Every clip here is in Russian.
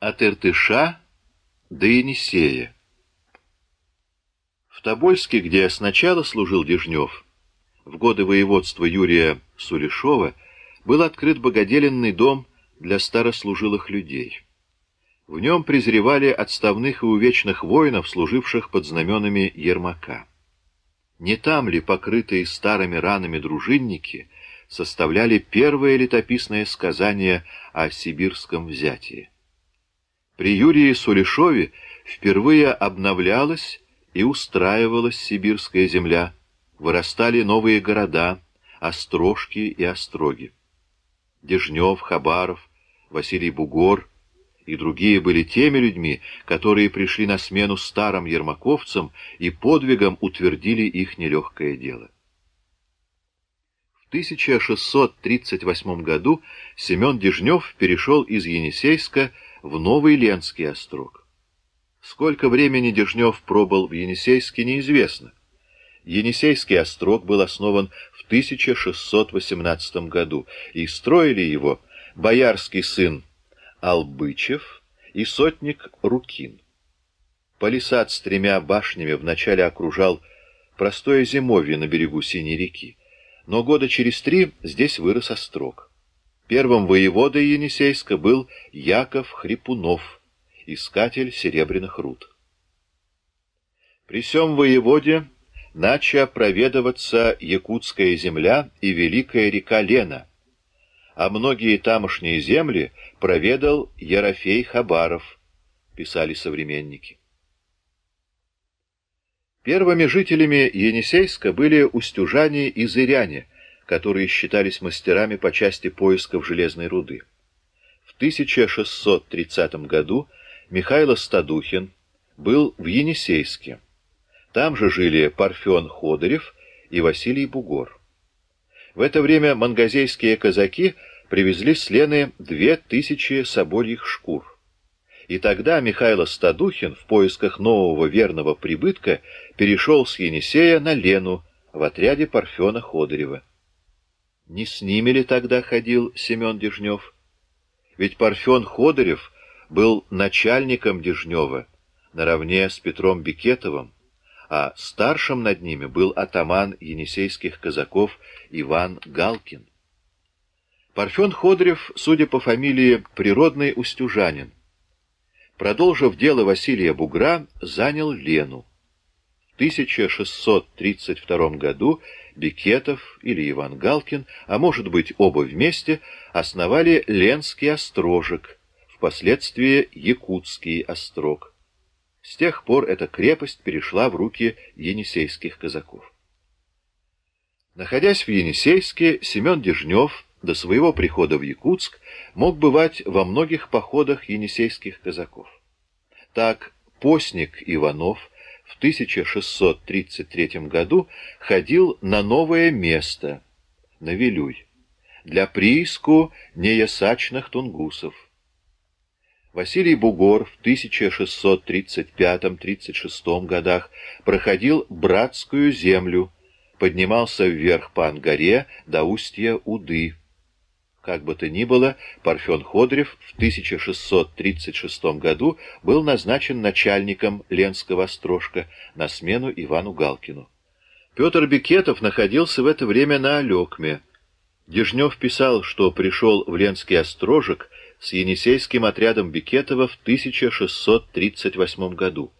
От Иртыша до Енисея. В Тобольске, где сначала служил Дежнев, в годы воеводства Юрия Сулешова был открыт богоделенный дом для старослужилых людей. В нем презревали отставных и увечных воинов, служивших под знаменами Ермака. Не там ли покрытые старыми ранами дружинники составляли первое летописное сказание о сибирском взятии? При Юрии Сулешове впервые обновлялась и устраивалась сибирская земля, вырастали новые города, острожки и остроги. Дежнев, Хабаров, Василий Бугор и другие были теми людьми, которые пришли на смену старым ермаковцам и подвигом утвердили их нелегкое дело. В 1638 году Семен Дежнев перешел из Енисейска в Новый Ленский острог. Сколько времени Дежнев пробыл в Енисейске, неизвестно. Енисейский острог был основан в 1618 году, и строили его боярский сын Албычев и сотник Рукин. Палисад с тремя башнями вначале окружал простое зимовье на берегу Синей реки, но года через три здесь вырос острог. Первым воеводой Енисейска был Яков Хрипунов, искатель серебряных руд. При сём воеводе нача проведываться Якутская земля и Великая река Лена, а многие тамошние земли проведал Ерофей Хабаров, писали современники. Первыми жителями Енисейска были устюжане и зыряне, которые считались мастерами по части поисков железной руды. В 1630 году Михаил Стадухин был в Енисейске. Там же жили Парфен Ходырев и Василий Бугор. В это время мангазейские казаки привезли с Лены две тысячи собольих шкур. И тогда Михаил Стадухин в поисках нового верного прибытка перешел с Енисея на Лену в отряде Парфена Ходырева. Не с ними ли тогда ходил Семен Дежнев? Ведь Парфен Ходорев был начальником Дежнева, наравне с Петром Бекетовым, а старшим над ними был атаман енисейских казаков Иван Галкин. Парфен Ходорев, судя по фамилии, природный устюжанин. Продолжив дело Василия Бугра, занял Лену. В 1632 году Бекетов или Иван Галкин, а может быть оба вместе, основали Ленский острожек, впоследствии Якутский острог. С тех пор эта крепость перешла в руки енисейских казаков. Находясь в Енисейске, Семен Дежнев до своего прихода в Якутск мог бывать во многих походах енисейских казаков. Так постник Иванов в 1633 году ходил на новое место, на Вилюй, для прииску неясачных тунгусов. Василий Бугор в 1635-36 годах проходил братскую землю, поднимался вверх по Ангаре до устья Уды. Как бы то ни было, Парфен Ходрев в 1636 году был назначен начальником Ленского острожка на смену Ивану Галкину. Петр Бекетов находился в это время на Алекме. Дежнев писал, что пришел в Ленский острожек с Енисейским отрядом Бекетова в 1638 году.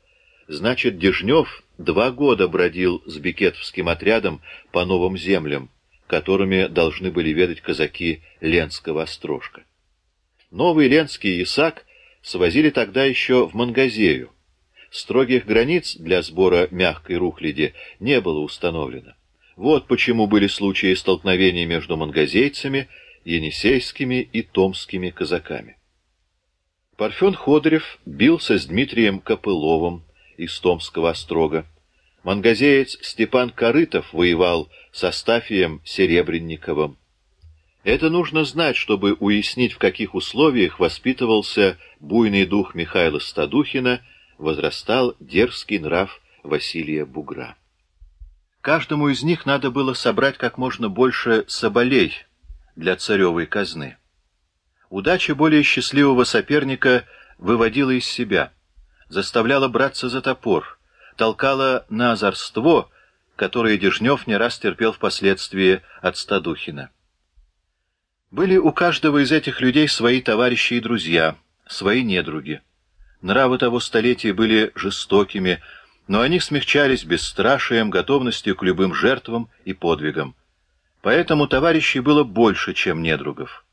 Значит, Дежнев два года бродил с бекетовским отрядом по новым землям, которыми должны были ведать казаки Ленского острожка. Новый Ленский Исаак свозили тогда еще в Мангазею. Строгих границ для сбора мягкой рухляди не было установлено. Вот почему были случаи столкновений между мангазейцами, енисейскими и томскими казаками. Парфен Ходорев бился с Дмитрием Копыловым из Томского острога. Мангазеец Степан Корытов воевал со Стафием Серебренниковым. Это нужно знать, чтобы уяснить, в каких условиях воспитывался буйный дух Михаила Стадухина, возрастал дерзкий нрав Василия Бугра. Каждому из них надо было собрать как можно больше соболей для царевой казны. Удача более счастливого соперника выводила из себя, заставляла браться за топор, толкала на озорство, которое Дежнев не раз терпел впоследствии от Стадухина. Были у каждого из этих людей свои товарищи и друзья, свои недруги. Нравы того столетия были жестокими, но они смягчались бесстрашием, готовностью к любым жертвам и подвигам. Поэтому товарищей было больше, чем недругов.